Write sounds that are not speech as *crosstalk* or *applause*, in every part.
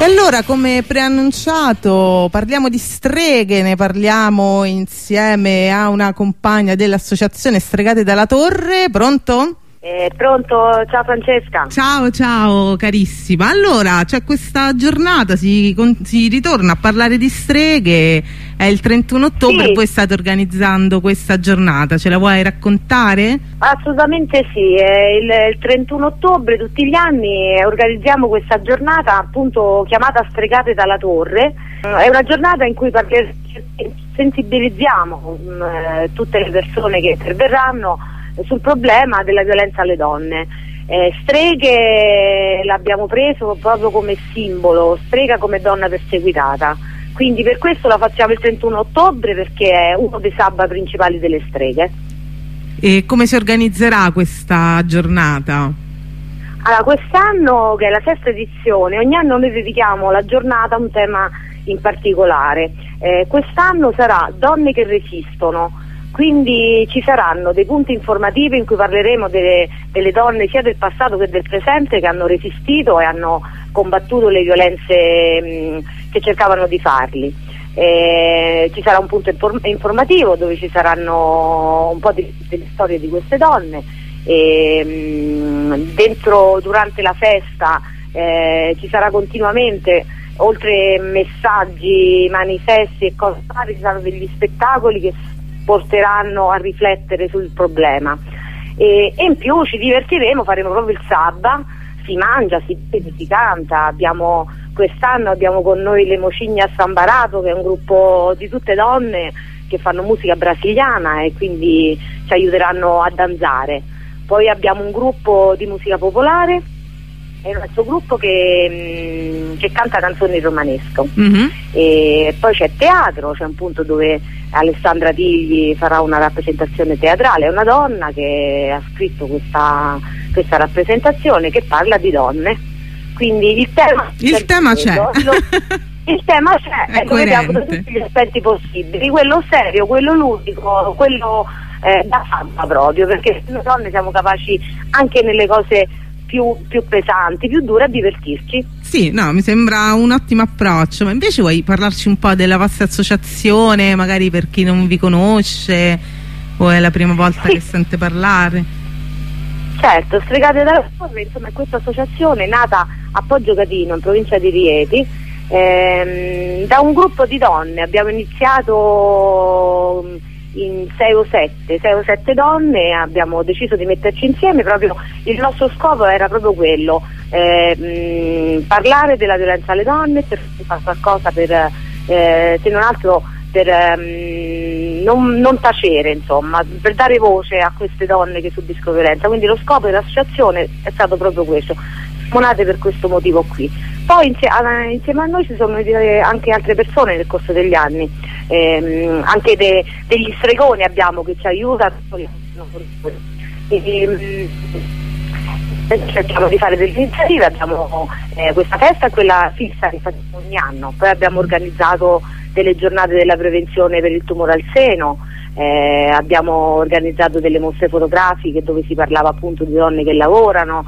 E allora, come preannunciato, parliamo di streghe, ne parliamo insieme a una compagna dell'associazione Stregate dalla Torre. Pronto? Eh, pronto, ciao Francesca. Ciao, ciao carissima. Allora, c'è questa giornata, si, si, ritorna a parlare di streghe, è il 31 ottobre, sì. voi state organizzando questa giornata, ce la vuoi raccontare? Assolutamente sì, il, il 31 ottobre tutti gli anni organizziamo questa giornata appunto chiamata Stregate dalla Torre, è una giornata in cui sensibilizziamo mh, mm, eh, tutte le persone che interverranno sul problema della violenza alle donne. Eh, streghe l'abbiamo preso proprio come simbolo, strega come donna perseguitata. Quindi per questo la facciamo il 31 ottobre perché è uno dei sabba principali delle streghe. E come si organizzerà questa giornata? Allora, quest'anno, che è la sesta edizione, ogni anno noi dedichiamo la giornata a un tema in particolare. Eh, quest'anno sarà Donne che resistono, quindi ci saranno dei punti informativi in cui parleremo delle, delle, donne sia del passato che del presente che hanno resistito e hanno combattuto le violenze mh, che cercavano di farli. Eh, ci sarà un punto inform informativo dove ci saranno un po' di, delle storie di queste donne. E, mh, dentro, durante la festa eh, ci sarà continuamente oltre messaggi, manifesti e cose ci saranno degli spettacoli che porteranno a riflettere sul problema. E, e in più ci divertiremo, faremo proprio il sabba, si mangia, si si canta, abbiamo, quest'anno abbiamo con noi le Mocigna Sambarato che è un gruppo di tutte donne che fanno musica brasiliana e quindi ci aiuteranno a danzare. Poi abbiamo un gruppo di musica popolare è il nostro gruppo che, mm, che canta canzoni romanesco. Mm-hmm. E poi c'è teatro, c'è un punto dove Alessandra Tigli farà una rappresentazione teatrale, è una donna che ha scritto questa, questa rappresentazione che parla di donne. Quindi il tema, il tema c'è. Il tema c'è, *laughs* lo vediamo tutti gli aspetti possibili, quello serio, quello ludico, quello eh, da fama proprio, perché noi donne siamo capaci anche nelle cose più, più, pesanti, più dure a divertirci. Sì, no, mi sembra un ottimo approccio, ma invece vuoi parlarci un po' della vostra associazione, magari per chi non vi conosce o è la prima volta sì. che sente parlare? Certo, Stregate dalla Torre, insomma è questa associazione nata a Poggio Catino, in provincia di Rieti, ehm, da un gruppo di donne, abbiamo iniziato in 6 o 7, 6 o 7 donne abbiamo deciso di metterci insieme proprio il nostro scopo era proprio quello eh, mh, parlare della violenza alle donne per fare qualcosa per eh, se non altro per ehm, non, non, tacere insomma per dare voce a queste donne che subiscono violenza quindi lo scopo dell'associazione è stato proprio questo monate per questo motivo qui. Poi insieme, a noi ci sono anche altre persone nel corso degli anni, ehm, anche de, degli stregoni abbiamo che ci aiutano. E, ehm, cerchiamo di fare delle iniziative, abbiamo eh, questa festa quella fissa che facciamo ogni anno, poi abbiamo organizzato delle giornate della prevenzione per il tumore al seno, eh, abbiamo organizzato delle mostre fotografiche dove si parlava appunto di donne che lavorano,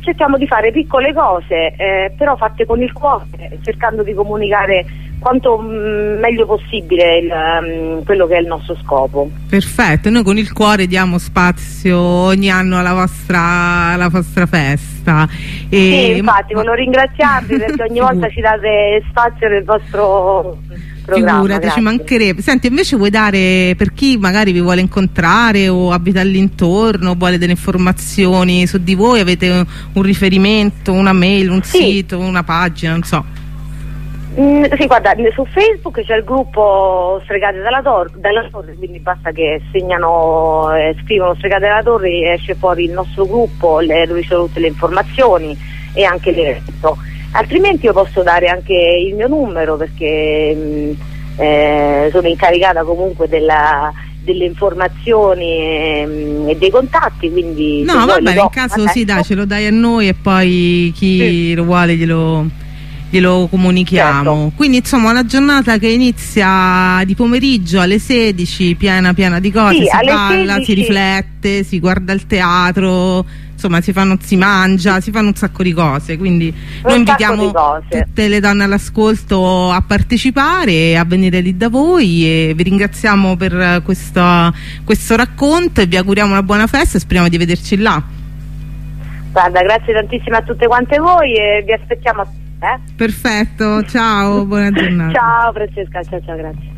cerchiamo di fare piccole cose, eh, però fatte con il cuore, cercando di comunicare quanto mm, meglio possibile il, um, quello che è il nostro scopo. Perfetto, noi con il cuore diamo spazio ogni anno alla vostra, alla vostra festa. E... Sì, infatti, volevo ringraziarvi *laughs* perché ogni volta ci date spazio nel vostro Figurati, ci mancherebbe. Senti, invece vuoi dare per chi magari vi vuole incontrare o abita all'intorno, vuole delle informazioni su di voi, avete un, un riferimento, una mail, un sì. sito, una pagina, non so. Mm, sì, guarda, su Facebook c'è il gruppo Stregate dalla, dalla Torre, quindi basta che segnano, eh, scrivono Stregate dalla Torre, esce fuori il nostro gruppo le, dove ci sono tutte le informazioni e anche l'evento altrimenti io posso dare anche il mio numero perché mh, mm, eh, sono incaricata comunque della, delle informazioni e, mm, e, dei contatti quindi no va bene in caso sì dai ce lo dai a noi e poi chi sì. lo vuole glielo, glielo comunichiamo certo. quindi insomma una giornata che inizia di pomeriggio alle 16 piena piena di cose sì, si balla 16... si riflette si guarda il teatro insomma si, fanno, si mangia, si fanno un sacco di cose, quindi noi invitiamo tutte le donne all'ascolto a partecipare, a venire lì da voi e vi ringraziamo per questo, questo racconto e vi auguriamo una buona festa e speriamo di vederci là. Guarda, grazie tantissimo a tutte quante voi e vi aspettiamo. Perfetto, ciao, buona giornata. ciao Francesca, ciao ciao, grazie.